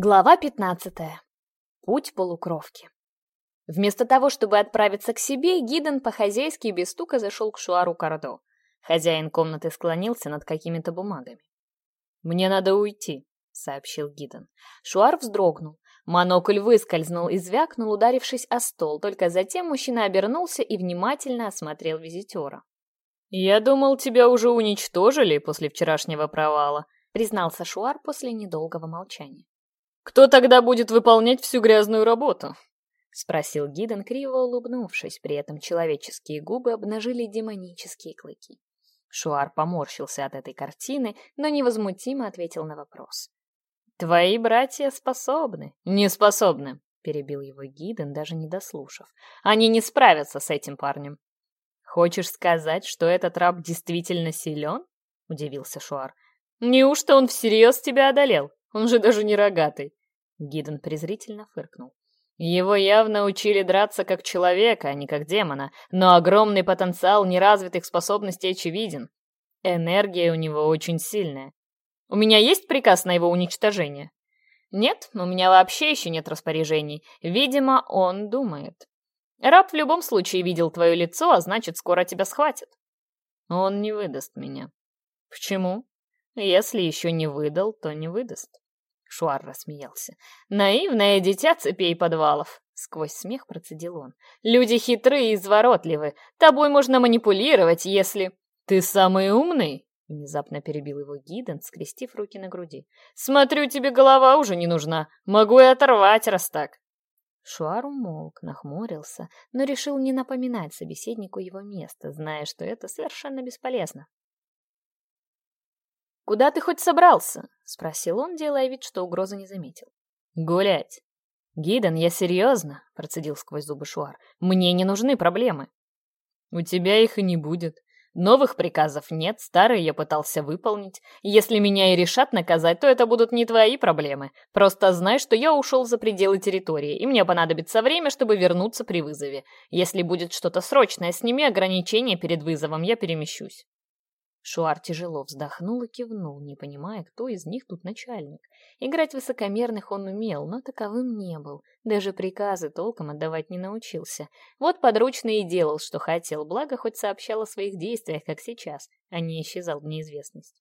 Глава 15. Путь полукровки. Вместо того, чтобы отправиться к себе, Гиден по-хозяйски без стука зашел к Шуару Кардо. Хозяин комнаты склонился над какими-то бумагами. «Мне надо уйти», — сообщил Гиден. Шуар вздрогнул. Монокль выскользнул и звякнул, ударившись о стол. Только затем мужчина обернулся и внимательно осмотрел визитера. «Я думал, тебя уже уничтожили после вчерашнего провала», — признался Шуар после недолгого молчания. Кто тогда будет выполнять всю грязную работу? Спросил Гиден, криво улыбнувшись, при этом человеческие губы обнажили демонические клыки. Шуар поморщился от этой картины, но невозмутимо ответил на вопрос. «Твои братья способны». «Не способны», — перебил его Гиден, даже не дослушав. «Они не справятся с этим парнем». «Хочешь сказать, что этот раб действительно силен?» — удивился Шуар. «Неужто он всерьез тебя одолел? Он же даже не рогатый». Гидон презрительно фыркнул. Его явно учили драться как человека, а не как демона, но огромный потенциал неразвитых способностей очевиден. Энергия у него очень сильная. У меня есть приказ на его уничтожение? Нет, у меня вообще еще нет распоряжений. Видимо, он думает. Раб в любом случае видел твое лицо, а значит, скоро тебя схватят. Он не выдаст меня. Почему? Если еще не выдал, то не выдаст. Шуар рассмеялся. «Наивное дитя цепей подвалов!» Сквозь смех процедил он. «Люди хитрые и изворотливы. Тобой можно манипулировать, если...» «Ты самый умный?» Внезапно перебил его Гиден, скрестив руки на груди. «Смотрю, тебе голова уже не нужна. Могу и оторвать, раз так». Шуар умолк, нахмурился, Куда ты хоть собрался? спросил он, делая вид, что угрозы не заметил. Гулять. Гидон, я серьезно, процедил сквозь зубы Шуар. Мне не нужны проблемы. У тебя их и не будет. Новых приказов нет, старые я пытался выполнить. Если меня и решат наказать, то это будут не твои проблемы. Просто знай, что я ушел за пределы территории, и мне понадобится время, чтобы вернуться при вызове. Если будет что-то срочное, сними ограничения перед вызовом, я перемещусь. Шуар тяжело вздохнул и кивнул, не понимая, кто из них тут начальник. Играть высокомерных он умел, но таковым не был. Даже приказы толком отдавать не научился. Вот подручный и делал, что хотел, благо хоть сообщал о своих действиях, как сейчас, а не исчезал в неизвестность.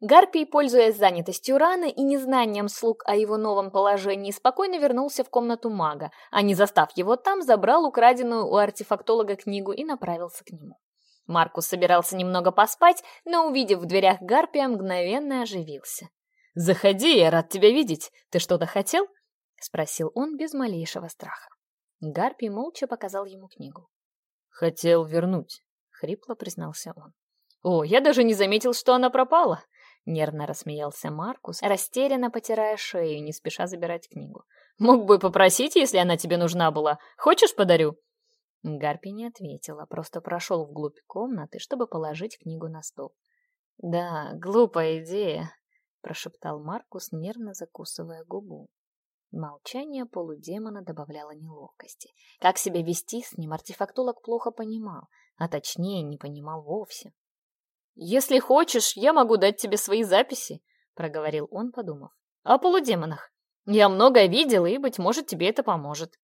Гарпий, пользуясь занятостью Рана и незнанием слуг о его новом положении, спокойно вернулся в комнату мага, а не застав его там, забрал украденную у артефактолога книгу и направился к нему. Маркус собирался немного поспать, но, увидев в дверях Гарпия, мгновенно оживился. «Заходи, я рад тебя видеть. Ты что-то хотел?» — спросил он без малейшего страха. Гарпий молча показал ему книгу. «Хотел вернуть», — хрипло признался он. «О, я даже не заметил, что она пропала!» Нервно рассмеялся Маркус, растерянно потирая шею, не спеша забирать книгу. «Мог бы попросить, если она тебе нужна была. Хочешь, подарю?» Гарпи ответила, просто прошел вглубь комнаты, чтобы положить книгу на стол. «Да, глупая идея», — прошептал Маркус, нервно закусывая губу. Молчание полудемона добавляло неловкости. Как себя вести с ним артефактолог плохо понимал, а точнее не понимал вовсе. «Если хочешь, я могу дать тебе свои записи», — проговорил он, подумав. «О полудемонах. Я многое видел, и, быть может, тебе это поможет».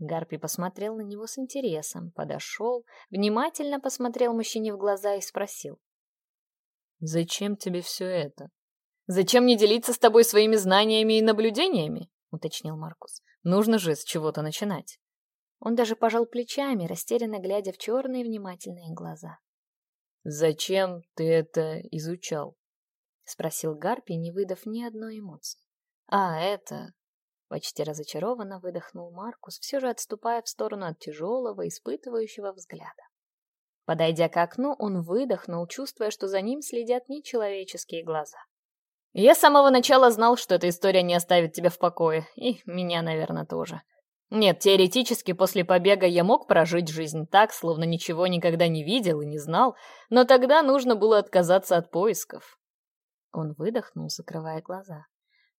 Гарпи посмотрел на него с интересом, подошел, внимательно посмотрел мужчине в глаза и спросил. «Зачем тебе все это?» «Зачем не делиться с тобой своими знаниями и наблюдениями?» — уточнил Маркус. «Нужно же с чего-то начинать». Он даже пожал плечами, растерянно глядя в черные внимательные глаза. «Зачем ты это изучал?» — спросил Гарпи, Почти разочарованно выдохнул Маркус, все же отступая в сторону от тяжелого, испытывающего взгляда. Подойдя к окну, он выдохнул, чувствуя, что за ним следят нечеловеческие глаза. «Я с самого начала знал, что эта история не оставит тебя в покое, и меня, наверное, тоже. Нет, теоретически после побега я мог прожить жизнь так, словно ничего никогда не видел и не знал, но тогда нужно было отказаться от поисков». Он выдохнул, закрывая глаза.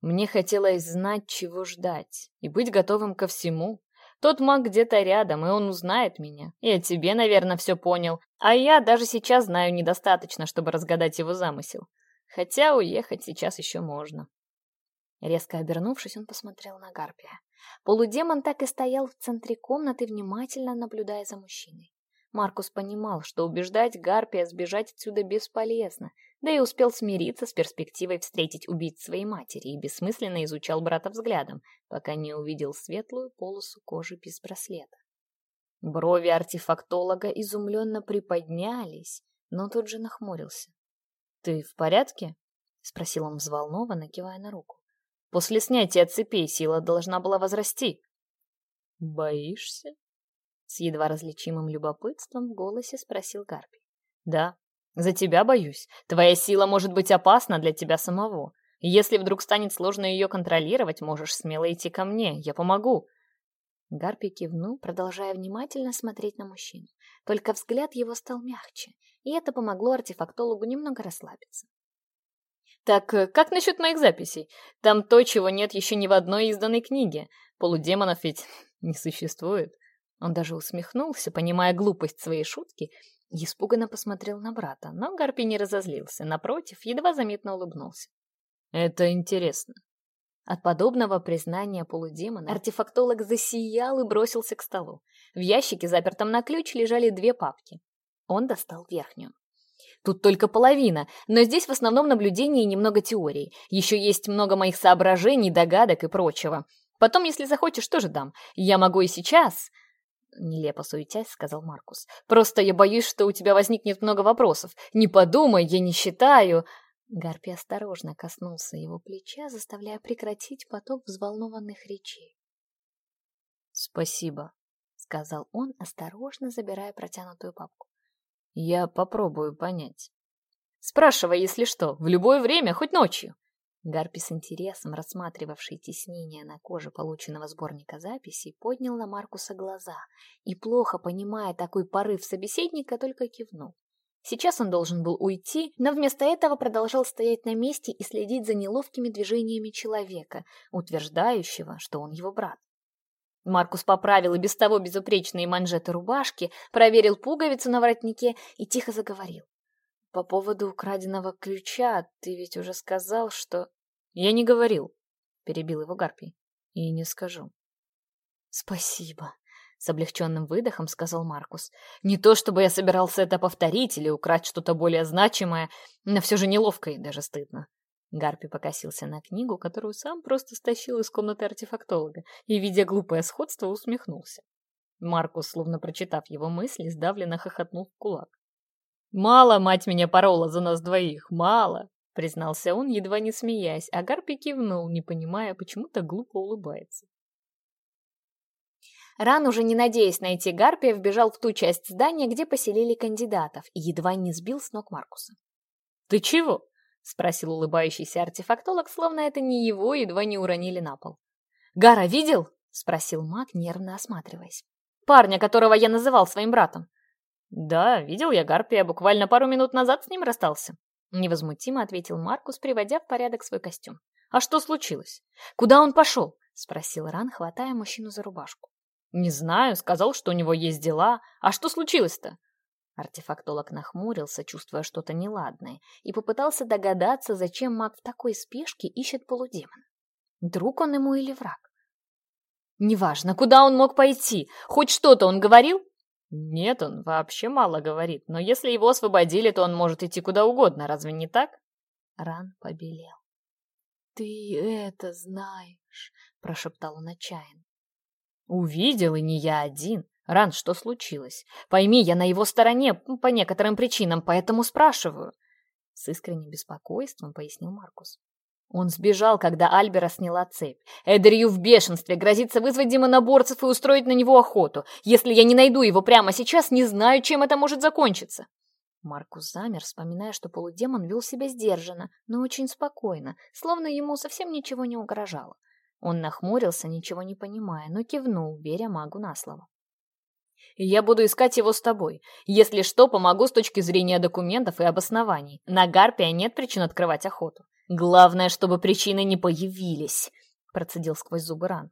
Мне хотелось знать, чего ждать, и быть готовым ко всему. Тот маг где-то рядом, и он узнает меня. И о тебе, наверное, все понял. А я даже сейчас знаю недостаточно, чтобы разгадать его замысел. Хотя уехать сейчас еще можно. Резко обернувшись, он посмотрел на Гарпия. Полудемон так и стоял в центре комнаты, внимательно наблюдая за мужчиной. Маркус понимал, что убеждать Гарпия сбежать отсюда бесполезно, да и успел смириться с перспективой встретить убить своей матери и бессмысленно изучал брата взглядом, пока не увидел светлую полосу кожи без браслета. Брови артефактолога изумленно приподнялись, но тут же нахмурился. «Ты в порядке?» — спросил он взволнованно, кивая на руку. «После снятия цепей сила должна была возрасти». «Боишься?» — с едва различимым любопытством в голосе спросил Гарпий. «Да», за тебя боюсь. Твоя сила может быть опасна для тебя самого. Если вдруг станет сложно ее контролировать, можешь смело идти ко мне, я помогу». Гарпий кивнул, продолжая внимательно смотреть на мужчину. Только взгляд его стал мягче, и это помогло артефактологу немного расслабиться. Так э, как насчет моих записей? Там то, чего нет еще ни в одной изданной книге. Полудемонов ведь не существует. Он даже усмехнулся, понимая глупость своей шутки, и испуганно посмотрел на брата, но Гарпий не разозлился, напротив, едва заметно улыбнулся. «Это интересно». От подобного признания полудемона артефактолог засиял и бросился к столу. В ящике, запертом на ключ, лежали две папки. Он достал верхнюю. Тут только половина, но здесь в основном наблюдения и немного теорий. Еще есть много моих соображений, догадок и прочего. Потом, если захочешь, тоже дам. Я могу и сейчас... Нелепо суетясь, сказал Маркус. «Просто я боюсь, что у тебя возникнет много вопросов. Не подумай, я не считаю...» Гарпи осторожно коснулся его плеча, заставляя прекратить поток взволнованных речей. «Спасибо», — сказал он, осторожно забирая протянутую папку. «Я попробую понять». «Спрашивай, если что, в любое время, хоть ночью». Гарпи с интересом, рассматривавший теснение на коже полученного сборника записей, поднял на Маркуса глаза и, плохо понимая такой порыв собеседника, только кивнул. Сейчас он должен был уйти, но вместо этого продолжал стоять на месте и следить за неловкими движениями человека, утверждающего, что он его брат. Маркус поправил и без того безупречные манжеты рубашки, проверил пуговицу на воротнике и тихо заговорил. По поводу украденного ключа ты ведь уже сказал, что... Я не говорил, перебил его Гарпий. И не скажу. Спасибо. С облегченным выдохом сказал Маркус. «Не то чтобы я собирался это повторить или украть что-то более значимое, но все же неловко и даже стыдно». Гарпи покосился на книгу, которую сам просто стащил из комнаты артефактолога, и, видя глупое сходство, усмехнулся. Маркус, словно прочитав его мысли, сдавленно хохотнул в кулак. «Мало мать меня порола за нас двоих, мало!» — признался он, едва не смеясь, а Гарпи кивнул, не понимая, почему так глупо улыбается. Ран, уже не надеясь найти Гарпия, вбежал в ту часть здания, где поселили кандидатов, и едва не сбил с ног Маркуса. «Ты чего?» — спросил улыбающийся артефактолог, словно это не его, «Да, видел я Гарпия буквально пару минут назад с ним расстался», — невозмутимо ответил Маркус, приводя в порядок свой костюм. «А что случилось? Куда он пошел?» — спросил Ран, хватая мужчину за рубашку. «Не знаю, сказал, что у него есть дела. А что случилось-то?» Артефактолог нахмурился, чувствуя что-то неладное, и попытался догадаться, зачем маг в такой спешке ищет полудемона. Друг он ему или враг? «Неважно, куда он мог пойти. Хоть что-то он говорил?» «Нет, он вообще мало говорит, но если его освободили, то он может идти куда угодно, разве не так?» Ран побелел. «Ты это знаешь», — прошептал он отчаянно. «Увидел, и не я один. Ран, что случилось? Пойми, я на его стороне по некоторым причинам, поэтому спрашиваю». С искренним беспокойством пояснил Маркус. Он сбежал, когда Альбера сняла цепь. Эдерью в бешенстве, грозится вызвать демоноборцев и устроить на него охоту. Если я не найду его прямо сейчас, не знаю, чем это может закончиться. Маркус замер, вспоминая, что полудемон вел себя сдержанно, но очень спокойно, словно ему совсем ничего не угрожало. Он нахмурился, ничего не понимая, но кивнул, веря магу на слово я буду искать его с тобой. Если что, помогу с точки зрения документов и обоснований. На Гарпия нет причин открывать охоту. Главное, чтобы причины не появились, процедил сквозь зубы Ран.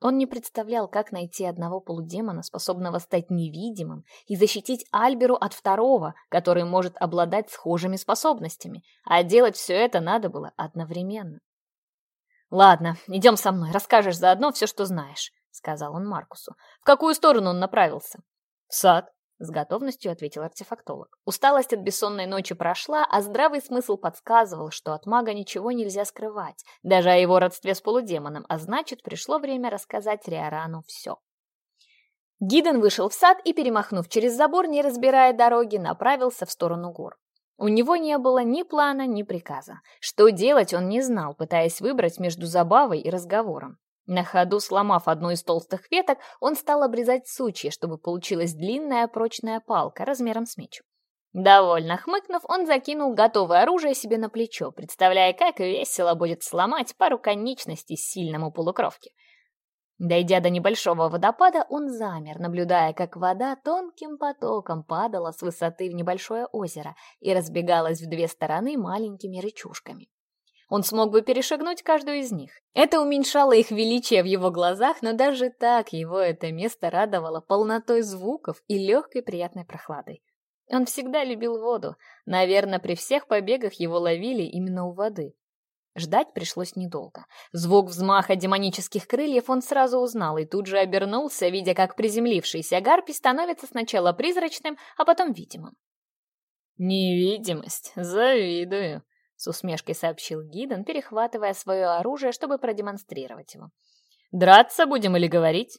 Он не представлял, как найти одного полудемона, способного стать невидимым, и защитить Альберу от второго, который может обладать схожими способностями, а делать все это надо было одновременно. «Ладно, идем со мной, расскажешь заодно все, что знаешь», — сказал он Маркусу. «В какую сторону он направился?» «В сад», — с готовностью ответил артефактолог. Усталость от бессонной ночи прошла, а здравый смысл подсказывал, что от мага ничего нельзя скрывать, даже о его родстве с полудемоном, а значит, пришло время рассказать Риорану все. Гиден вышел в сад и, перемахнув через забор, не разбирая дороги, направился в сторону гор. У него не было ни плана, ни приказа. Что делать он не знал, пытаясь выбрать между забавой и разговором. На ходу, сломав одну из толстых веток, он стал обрезать сучья, чтобы получилась длинная прочная палка размером с меч. Довольно хмыкнув, он закинул готовое оружие себе на плечо, Он смог бы перешагнуть каждую из них. Это уменьшало их величие в его глазах, но даже так его это место радовало полнотой звуков и легкой приятной прохладой. Он всегда любил воду. Наверное, при всех побегах его ловили именно у воды. Ждать пришлось недолго. Звук взмаха демонических крыльев он сразу узнал и тут же обернулся, видя, как приземлившийся гарпий становится сначала призрачным, а потом видимым. «Невидимость, завидую», с усмешкой сообщил Гиден, перехватывая свое оружие, чтобы продемонстрировать его. «Драться будем или говорить?»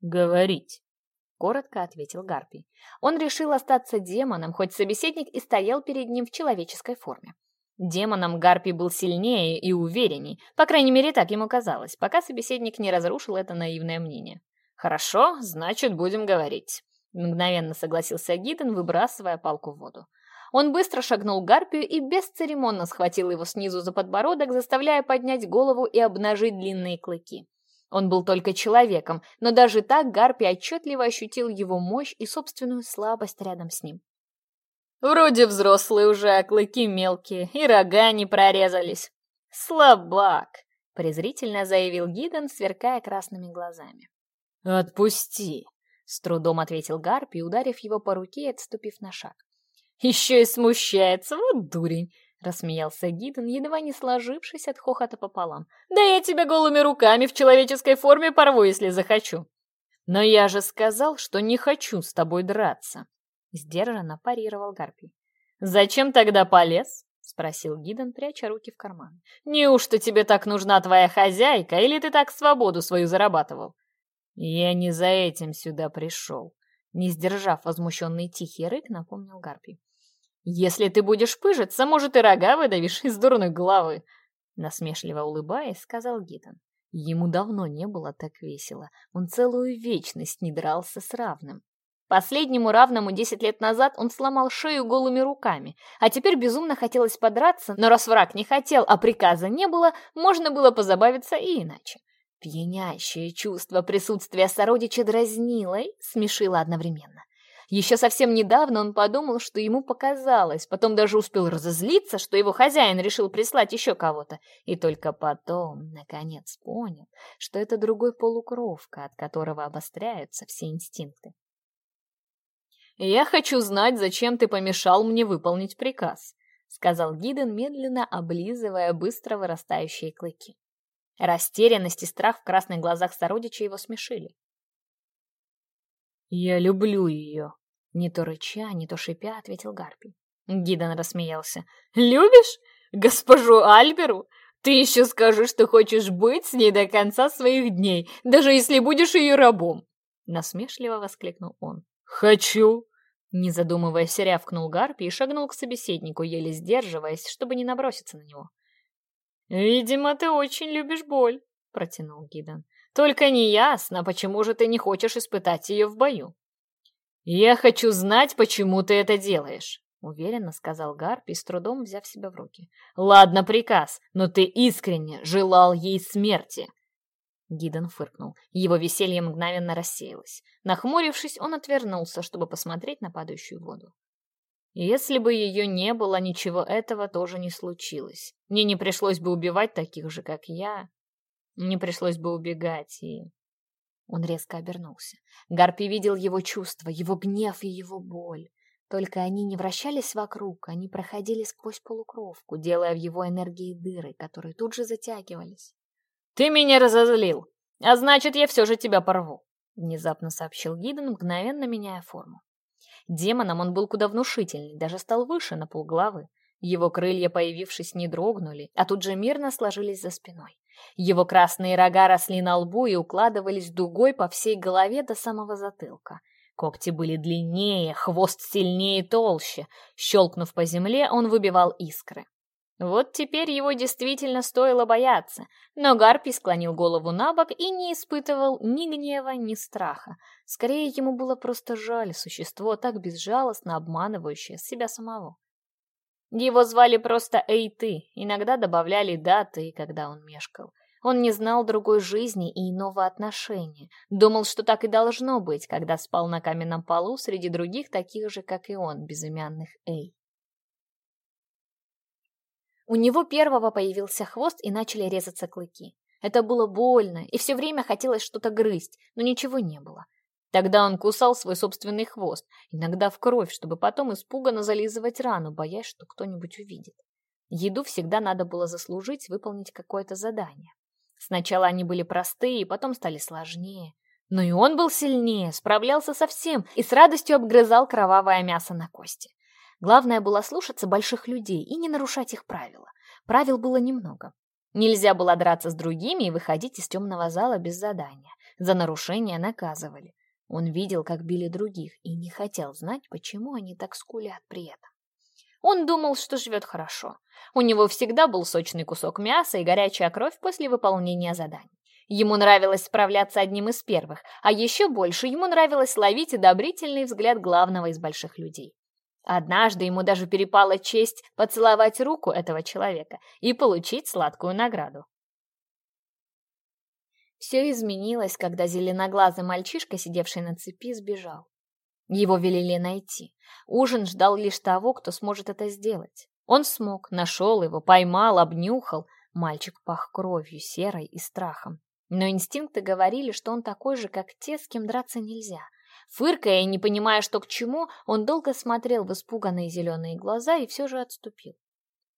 «Говорить», — коротко ответил Гарпий. Он решил остаться демоном, хоть собеседник и стоял перед ним в человеческой форме. Демоном Гарпий был сильнее и уверенней, по крайней мере, так ему казалось, пока собеседник не разрушил это наивное мнение. «Хорошо, значит, будем говорить», — мгновенно согласился Гиден, выбрасывая палку в воду. Он быстро шагнул к гарпию и бесцеремонно схватил его снизу за подбородок, заставляя поднять голову и обнажить длинные клыки. Он был только человеком, но даже так гарпий отчетливо ощутил его мощь и собственную слабость рядом с ним. «Вроде взрослый уже, а клыки мелкие, и рога не прорезались. Слабак!» — презрительно заявил Гиден, сверкая красными глазами. «Отпусти!» — с трудом ответил гарпий, ударив его по руке и отступив на шаг. Еще и смущается, вот дурень, рассмеялся Гиден, едва не сложившись от хохота пополам. Да я тебя голыми руками в человеческой форме порву, если захочу. Но я же сказал, что не хочу с тобой драться. Сдержанно парировал Гарпий. «Зачем тогда полез?» — спросил Гидон, пряча руки в карман. «Неужто тебе так нужна твоя хозяйка, или ты так свободу свою зарабатывал?» «Я не за этим сюда пришел», — не сдержав возмущенный тихий рык, напомнил Гарпий. Если ты будешь пыжиться, может, и рога выдавишь из дурной головы!» Насмешливо улыбаясь, сказал Гитон. Ему давно не было так весело. Он целую вечность не дрался с равным. Последнему равному десять лет назад он сломал шею голыми руками, а теперь безумно хотелось подраться, но раз враг не хотел, а приказа не было, можно было позабавиться и иначе. Пьянящее чувство присутствия сородича дразнило и смешило одновременно. Еще совсем недавно он подумал, что ему показалось, потом даже успел разозлиться, что его хозяин решил прислать еще кого-то, и только потом, наконец, понял, что это другой полукровка, от которого обостряются все инстинкты. «Я хочу знать, зачем ты помешал мне выполнить приказ», — сказал Гиден, медленно облизывая быстро вырастающие клыки. Растерянность и страх в красных глазах сородича его смешили. «Я люблю ее», — не то рыча, не то шипя, ответил Гарпий. Гиден рассмеялся. «Любишь? Госпожу Альберу? Ты еще скажи, что хочешь быть с ней до конца своих дней, даже если будешь ее рабом!» Насмешливо воскликнул он. «Хочу!» Не задумываясь, рявкнул Гарпи и шагнул к собеседнику, еле сдерживаясь, чтобы не наброситься на него. «Видимо, ты очень любишь боль», — протянул Гидон. Только неясно, почему же ты не хочешь испытать ее в бою. «Я хочу знать, почему ты это делаешь», — уверенно сказал Гарпи, с трудом взяв себя в руки. «Ладно, приказ, но ты искренне желал ей смерти». Гиден фыркнул. Его веселье мгновенно рассеялось. Нахмурившись, он отвернулся, чтобы посмотреть на падающую воду. Если бы ее не было, ничего этого тоже не случилось. Мне не пришлось бы убивать таких же, как я. Не пришлось бы убегать и... Он резко обернулся. Гарпи видел его чувства, его гнев и его боль. Только они не вращались вокруг, они проходили сквозь полукровку, делая в его энергии дыры, которые тут же затягивались. «Ты меня разозлил! А значит, я все же тебя порву!» — внезапно сообщил Гиден, мгновенно меняя форму. Демоном он был куда внушительней, даже стал выше на полглавы. Его крылья, появившись, не дрогнули, а тут же мирно сложились за спиной. Его красные рога росли на лбу и укладывались дугой по всей голове до самого затылка. Когти были длиннее, хвост сильнее и толще. Щелкнув по земле, он выбивал искры. Вот теперь его действительно стоило бояться, но Гарпий склонил голову на бок и не испытывал ни гнева, ни страха. Скорее, ему было просто жаль существо, так безжалостно обманывающее себя самого. Его звали просто Эйты, иногда добавляли даты, когда он мешкал. Он не знал другой жизни и иного отношения. Думал, что так и должно быть, когда спал на каменном полу среди других таких же, как и он, безымянных Эй. У него первого появился хвост и начали резаться клыки. Это было больно, и все время хотелось что-то грызть, но ничего не было. Тогда он кусал свой собственный хвост, иногда в кровь, чтобы потом испуганно зализывать рану, боясь, что кто-нибудь увидит. Еду всегда надо было заслужить, выполнить какое-то задание. Сначала они были простые, потом стали сложнее. Но и он был сильнее, справлялся со всем и с радостью обгрызал кровавое мясо на кости. Главное было слушаться больших людей и не нарушать их правила. Правил было немного. Нельзя было драться с другими и выходить из темного зала без задания. За нарушение наказывали. Он видел, как били других, и не хотел знать, почему они так скулят при этом. Он думал, что живет хорошо. У него всегда был сочный кусок мяса и горячая кровь после выполнения заданий. Ему нравилось справляться одним из первых, а еще больше ему нравилось ловить одобрительный взгляд главного из больших людей. Однажды ему даже перепала честь поцеловать руку этого человека и получить сладкую награду. Все изменилось, когда зеленоглазый мальчишка, сидевший на цепи, сбежал. Его велели найти. Ужин ждал лишь того, кто сможет это сделать. Он смог, нашел его, поймал, обнюхал. Мальчик пах кровью, серой и страхом. Но инстинкты говорили, что он такой же, как те, с кем драться нельзя. Фыркая и не понимая, что к чему, он долго смотрел в испуганные зеленые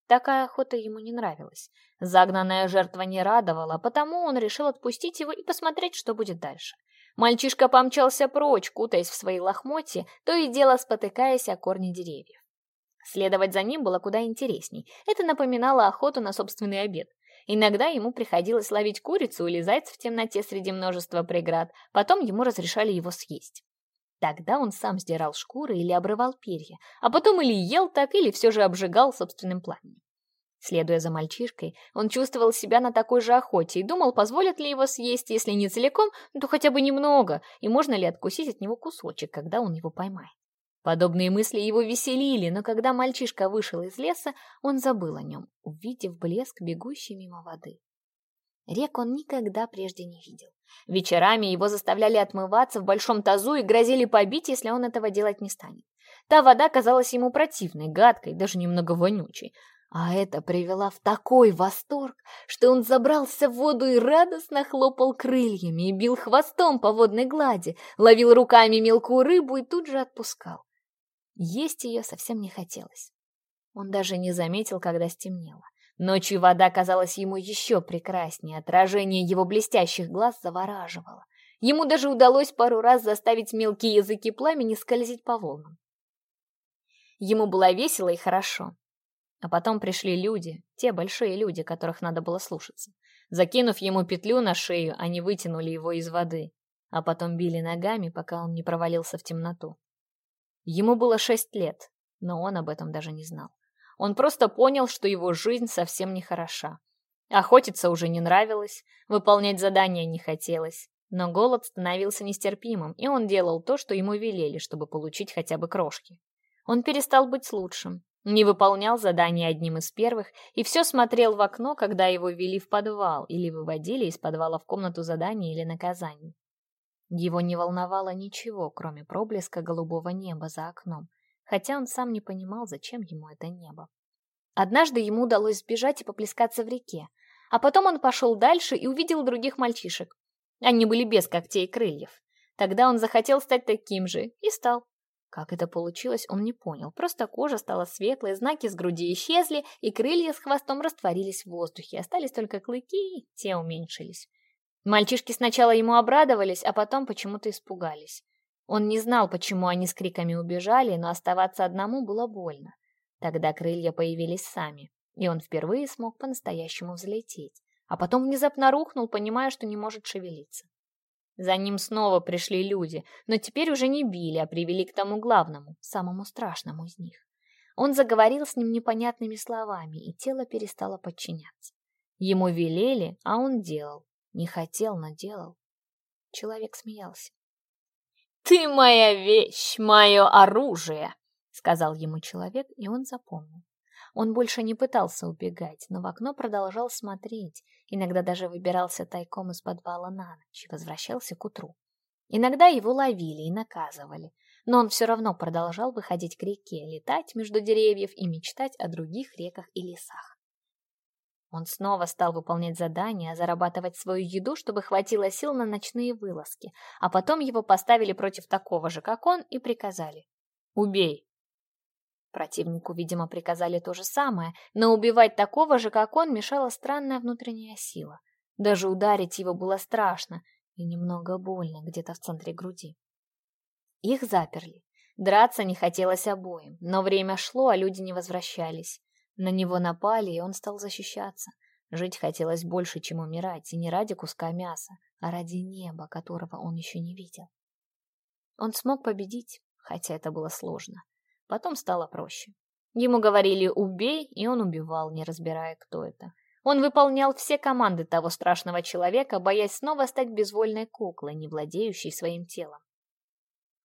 Такая охота ему не нравилась. Загнанная жертва не радовала, потому он решил отпустить его и посмотреть, что будет дальше. Мальчишка помчался прочь, кутаясь в свои лохмотья, то и дело спотыкаясь о корни деревьев. Следовать за ним было куда интересней. Это напоминало охоту на собственный обед. Иногда ему приходилось ловить курицу или зайца в темноте среди множества преград, потом ему разрешали его съесть. Тогда он сам сдирал шкуры или обрывал перья, а потом или ел так, или все же обжигал собственным пламенем. Следуя за мальчишкой, он чувствовал себя на такой же охоте и думал, позволят ли его съесть, если не целиком, то хотя бы немного, и можно ли откусить от него кусочек, когда он его поймает. Подобные мысли его веселили, но когда мальчишка вышел из леса, он забыл о нем, увидев блеск бегущий мимо воды. Рек он никогда прежде не видел. Вечерами его заставляли отмываться в большом тазу и грозили побить, если он этого делать не станет. Та вода казалась ему противной, гадкой, даже немного вонючей. А это привело в такой восторг, что он забрался в воду и радостно хлопал крыльями и бил хвостом по водной глади, ловил руками мелкую рыбу и тут же отпускал. Есть ее совсем не хотелось. Он даже не заметил, когда стемнело. Ночью вода казалась ему еще прекраснее, отражение его блестящих глаз завораживало. Ему даже удалось пару раз заставить мелкие языки пламени скользить по волнам. Ему было весело и хорошо. А потом пришли люди, те большие люди, которых надо было слушаться. Закинув ему петлю на шею, они вытянули его из воды, а потом били ногами, пока он не провалился в темноту. Ему было шесть лет, но он об этом даже не знал. Он просто понял, что его жизнь совсем не хороша. Охотиться уже не нравилось, выполнять задания не хотелось. Но голод становился нестерпимым, и он делал то, что ему велели, чтобы получить хотя бы крошки. Он перестал быть лучшим, не выполнял задания одним из первых и все смотрел в окно, когда его вели в подвал или выводили из подвала в комнату задания или наказаний. Его не волновало ничего, кроме проблеска голубого неба за окном, хотя он сам не понимал, зачем ему это небо. Однажды ему удалось сбежать и поплескаться в реке, а потом он пошел дальше и увидел других мальчишек. Они были без когтей и крыльев. Тогда он захотел стать таким же и стал. Как это получилось, он не понял. Просто кожа стала светлой, знаки с груди исчезли, и крылья с хвостом растворились в воздухе. Остались только клыки, и те уменьшились. Мальчишки сначала ему обрадовались, а потом почему-то испугались. Он не знал, почему они с криками убежали, но оставаться одному было больно. Тогда крылья появились сами, и он впервые смог по-настоящему взлететь, а потом внезапно рухнул, понимая, что не может шевелиться. За ним снова пришли люди, но теперь уже не били, а привели к тому главному, самому страшному из них. Он заговорил с ним непонятными словами, и тело перестало подчиняться. Ему велели, а он делал. Не хотел, но делал. Человек смеялся. «Ты моя вещь, мое оружие!» — сказал ему человек, и он запомнил. Он больше не пытался убегать, но в окно продолжал смотреть, иногда даже выбирался тайком из подвала на ночь и возвращался к утру. Иногда его ловили и наказывали, но он все равно продолжал выходить к реке, летать между деревьев и мечтать о других реках и лесах. Он снова стал выполнять задания, зарабатывать свою еду, чтобы хватило сил на ночные вылазки, а потом его поставили против такого же, как он, и приказали «Убей!». Противнику, видимо, приказали то же самое, но убивать такого же, как он, мешала странная внутренняя сила. Даже ударить его было страшно и немного больно где-то в центре груди. Их заперли. Драться не хотелось обоим, но время шло, а люди не возвращались. На него напали, и он стал защищаться. Жить хотелось больше, чем умирать, и не ради куска мяса, а ради неба, которого он еще не видел. Он смог победить, хотя это было сложно. Потом стало проще. Ему говорили «убей», и он убивал, не разбирая, кто это. Он выполнял все команды того страшного человека, боясь снова стать безвольной куклой, не владеющей своим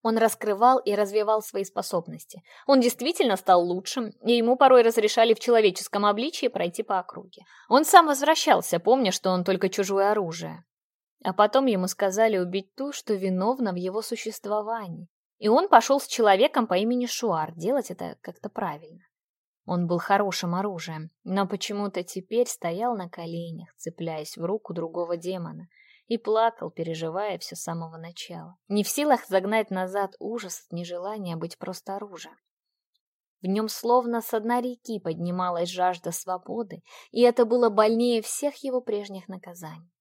телом. Он раскрывал и развивал свои способности. Он действительно стал лучшим, и ему порой разрешали в человеческом обличии пройти по округе. Он сам возвращался, помня, что он только чужое оружие. А потом ему сказали убить ту, что виновна в его существовании, и он пошел с человеком по имени Шуар делать это как-то правильно. Он был хорошим оружием, но почему-то теперь стоял на коленях, цепляясь в руку другого демона, и плакал, переживая все с самого начала. Не в силах загнать назад ужас от нежелания быть просто оружием. В нем словно с дна реки поднималась жажда свободы, и это было больнее всех его прежних наказаний.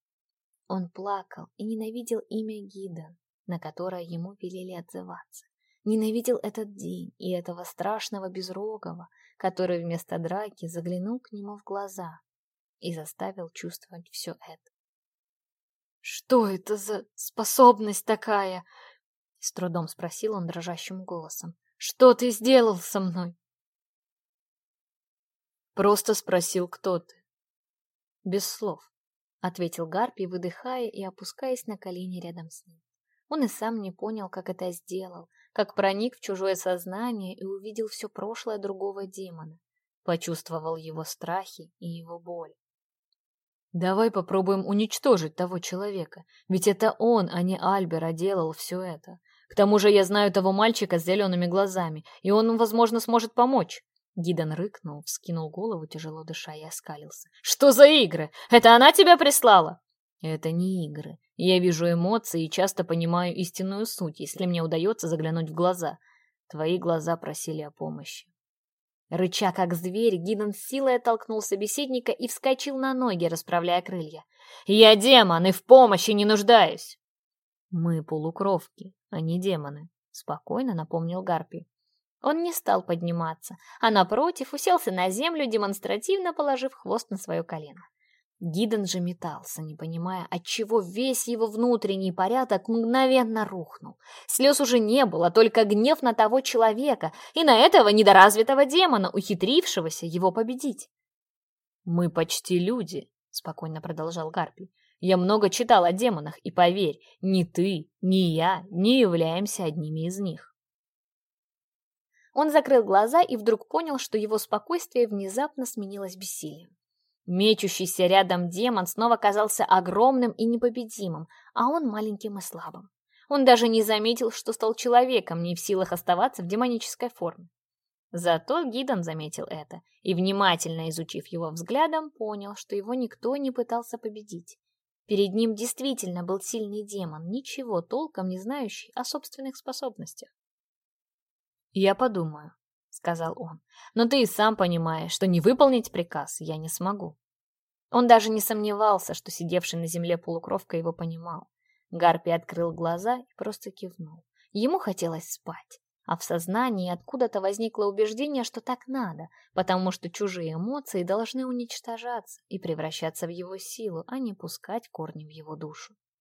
Он плакал и ненавидел имя Гида, на которое ему велели отзываться. Ненавидел этот день и этого страшного безрогого, который вместо драки заглянул к нему в глаза и заставил чувствовать все это. «Что это за способность такая?» — с трудом спросил он дрожащим голосом. «Что ты сделал со мной?» Просто спросил, кто ты. Без слов, — ответил Гарпий, выдыхая и опускаясь на колени рядом с ним. Он и сам не понял, как это сделал, как проник в чужое сознание и увидел все Давай попробуем уничтожить того человека, ведь это он, а не Альбер, делал все это. К тому же я знаю того мальчика с зелеными глазами, и он, возможно, сможет помочь. Гидон рыкнул, вскинул голову, тяжело дыша, и оскалился. «Что за игры? Это она тебя прислала?» «Это не игры. Я вижу эмоции и часто понимаю истинную суть, если мне удается заглянуть в глаза. Твои глаза просили о помощи. Рыча как зверь, Гидон с силой оттолкнул собеседника и вскочил на ноги, расправляя крылья. «Я демон и в помощи не нуждаюсь!» «Мы полукровки, а не демоны», — спокойно напомнил Гарпи. Он не стал подниматься, а напротив уселся на землю, демонстративно положив хвост на свое колено. Гиден же метался, не понимая, отчего весь его внутренний порядок мгновенно рухнул. Слез уже не было, только гнев на того человека и на этого недоразвитого демона, ухитрившегося его победить. «Мы почти люди», — спокойно продолжал Гарпий. «Я много читал о демонах, и поверь, ни ты, ни я не являемся одними из них». Он закрыл глаза и вдруг понял, что его спокойствие внезапно сменилось бессилием. Мечущийся рядом демон снова казался огромным и непобедимым, а он маленьким и слабым. Он даже не заметил, что стал человеком, не в силах оставаться в демонической форме. Зато Гидон заметил это и, внимательно изучив его взглядом, понял, что его никто не пытался победить. Перед ним действительно был сильный демон, ничего толком не знающий о собственных способностях. «Я подумаю», сказал он. «Но ты и сам понимаешь, что не выполнить приказ я не смогу». Он даже не сомневался, что сидевший на земле полукровка его понимал. Гарпи открыл глаза и просто кивнул. Ему хотелось спать, а в сознании откуда-то возникло убеждение, что так надо, потому что чужие эмоции должны уничтожаться и превращаться в его силу, а не пускать корни в его душу.